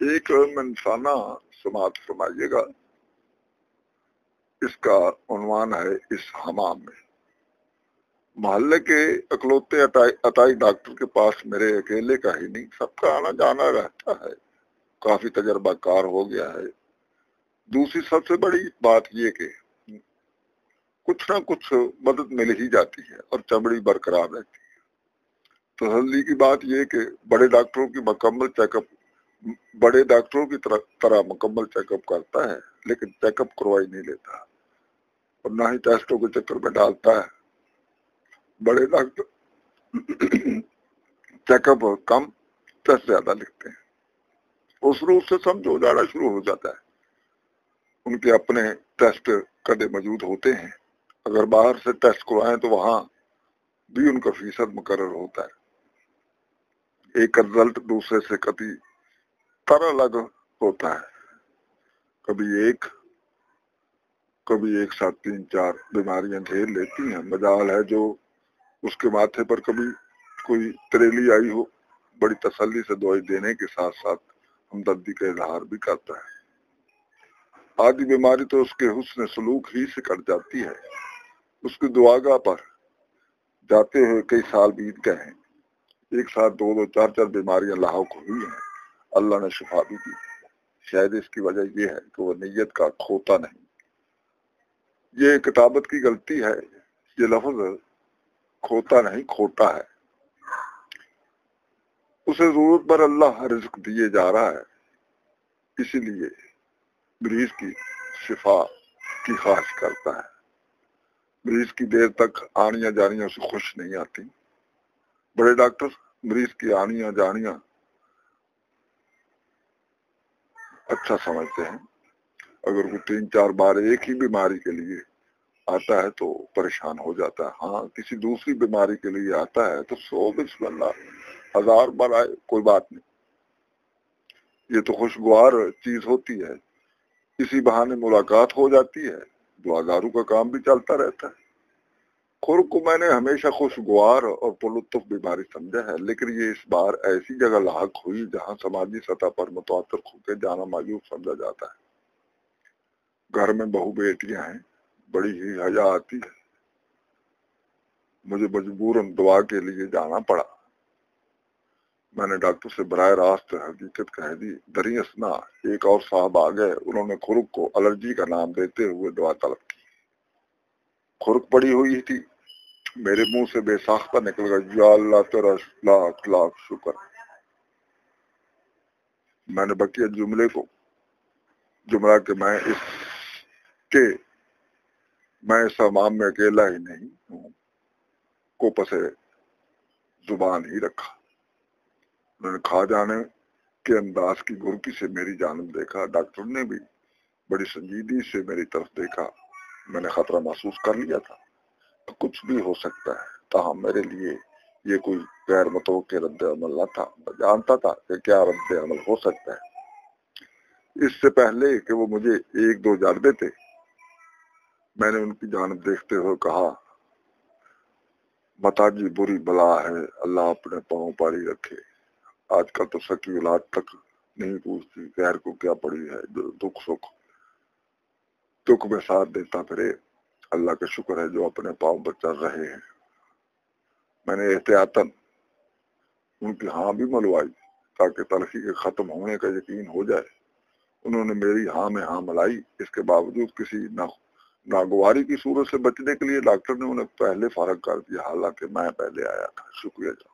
ایک منسانہ سماعت فرمائیے گا۔ اس کا عنوان ہے اس حمام میں۔ محلے کے اکلوتے عطائی ڈاکٹر کے پاس میرے اکیلے کا ہی نہیں، سب کا آنا جانا رہتا ہے۔ کافی تجربہ کار ہو گیا ہے۔ دوسری سب سے بڑی بات یہ کہ کچھ نہ کچھ مدد مل ہی جاتی ہے اور چمڑی برقرار رہتی ہے۔ تسلی کی بات یہ کہ بڑے ڈاکٹروں کی مکمل چیک اپ بڑے ڈاکٹروں کی طرح طرح مکمل چیک اپ کرتا ہے، لیکن چیک اپ کروائی نہیں لیتا۔ اور نہ ہی ٹیسٹوں کے چکر میں ڈالتا ہے۔ بڑے ڈاکٹر چیک اپ کم ٹیسٹ زیادہ لکھتے ہیں۔ اس روپ سے سمجھو جانا شروع ہو جاتا ہے۔ ان کے اپنے ٹیسٹ کدے موجود ہوتے ہیں۔ اگر باہر سے ٹیسٹ کروائیں تو وہاں بھی ان کا فیصد مقرر ہوتا ہے۔ ایک رزلٹ دوسرے سے کبھی طرح الگ ہوتا ہے۔ کبھی ایک کبھی ایک ساتھ تین، چار بیماریاں گھیر لیتی ہیں۔ مجال ہے جو اس کے ماتھے پر کبھی کوئی تریلی آئی ہو، بڑی تسلی سے دوائی دینے کے ساتھ ساتھ ہمدردی کا اظہار بھی کرتا ہے۔ آدھی بیماری تو اس کے حسن سلوک ہی سے کٹ جاتی ہے۔ اس کی دعاگاہ پر جاتے ہوئے کئی سال بیت گئے ہیں۔ ایک ساتھ دو دو، چار چار بیماریاں لاحق ہوئی ہیں۔ اللہ نے شفا بھی دی۔ شاید اس کی وجہ یہ ہے کہ وہ نیت کا کھوتا نہیں۔ یہ کتابت کی غلطی ہے۔ یہ لفظ کھوتا نہیں، کھوٹا ہے۔ اسے ضرورت پر اللہ رزق دیے جا رہا ہے۔ اسی لیے مریض کی شفا کی خواہش کرتا ہے۔ مریض کی دیر تک آنیاں جانیاں اسے خوش نہیں آتی۔ بڑے ڈاکٹر مریض کی آنیاں جانیاں اچھا سمجھتے ہیں۔ اگر وہ تین چار بار ایک ہی بیماری کے لیے آتا ہے تو پریشان ہو جاتا ہے۔ ہاں کسی دوسری بیماری کے لیے آتا ہے تو سو بسم اللہ، ہزار بار آئے، کوئی بات نہیں۔ یہ تو خوشگوار چیز ہوتی ہے۔ اسی بہانے ملاقات ہو جاتی ہے۔ دعاگاروں کا کام بھی چلتا رہتا ہے۔ خور کو میں نے ہمیشہ خوشگوار اور پلطف بیماری سمجھا ہے لیکن یہ اس بار ایسی جگہ لاحق ہوئی جہاں سماجی سطح پر متواتر کھو کے جانا مایوب سمجھا جاتا ہے۔ گھر میں بہو بیٹیاں ہیں، بڑی ہی حیا آتی ہے۔ مجھے مجبور دعا کے لیے جانا پڑا۔ میں نے ڈاکٹر سے براہ راست حقیقت کہہ دی دری اسنا ایک اور صاحب آ گئے، انہوں نے خرک کو الرجی کا نام دیتے ہوئے دعا طلب کی۔ خرک پڑی ہوئی تھی۔ میرے منہ سے بے ساختہ نکل گیا۔ یا اللہ تیرا لاکھ لاکھ شکر۔ میں نے بقیہ جملے کو جملہ کہ میں اس کے میں اس امام میں اکیلا ہی نہیں ہوں۔ کو پسے زبان ہی رکھا۔ انہوں نے کھا جانے کے انداز کی گرکی سے میری جانب دیکھا۔ ڈاکٹر نے بھی بڑی سنجیدگی سے میری طرف دیکھا۔ میں نے خطرہ محسوس کر لیا تھا۔ کچھ بھی ہو سکتا ہے۔ تاہم، میرے لیے یہ کوئی غیر متوقع رد عمل نہ تھا۔ میں جانتا تھا کہ کیا رد عمل ہو سکتا ہے۔ اس سے پہلے کہ وہ مجھے ایک دو جانبے تھے، میں نے ان کی جانب دیکھتے ہوئے کہا متا جی بری بلا ہے، اللہ اپنے پاؤں پاری رکھے۔ آج کل تو سکی اولاد تک نہیں پوچھتی غیر کو کیا پڑی ہے دکھ سکھ دکھ میں ساتھ دیتا پھرے۔ اللہ کا شکر ہے جو اپنے پاؤں پر چل رہے ہیں۔ میں نے احتیاطن ان کی ہاں بھی ملوائی تاکہ تلخی کے ختم ہونے کا یقین ہو جائے۔ انہوں نے میری ہاں میں ہاں ملائی۔ اس کے باوجود کسی ناگواری کی صورت سے بچنے کے لیے ڈاکٹر نے انہیں پہلے فارغ کر دیا۔ حالانکہ میں پہلے آیا تھا۔ شکریہ جان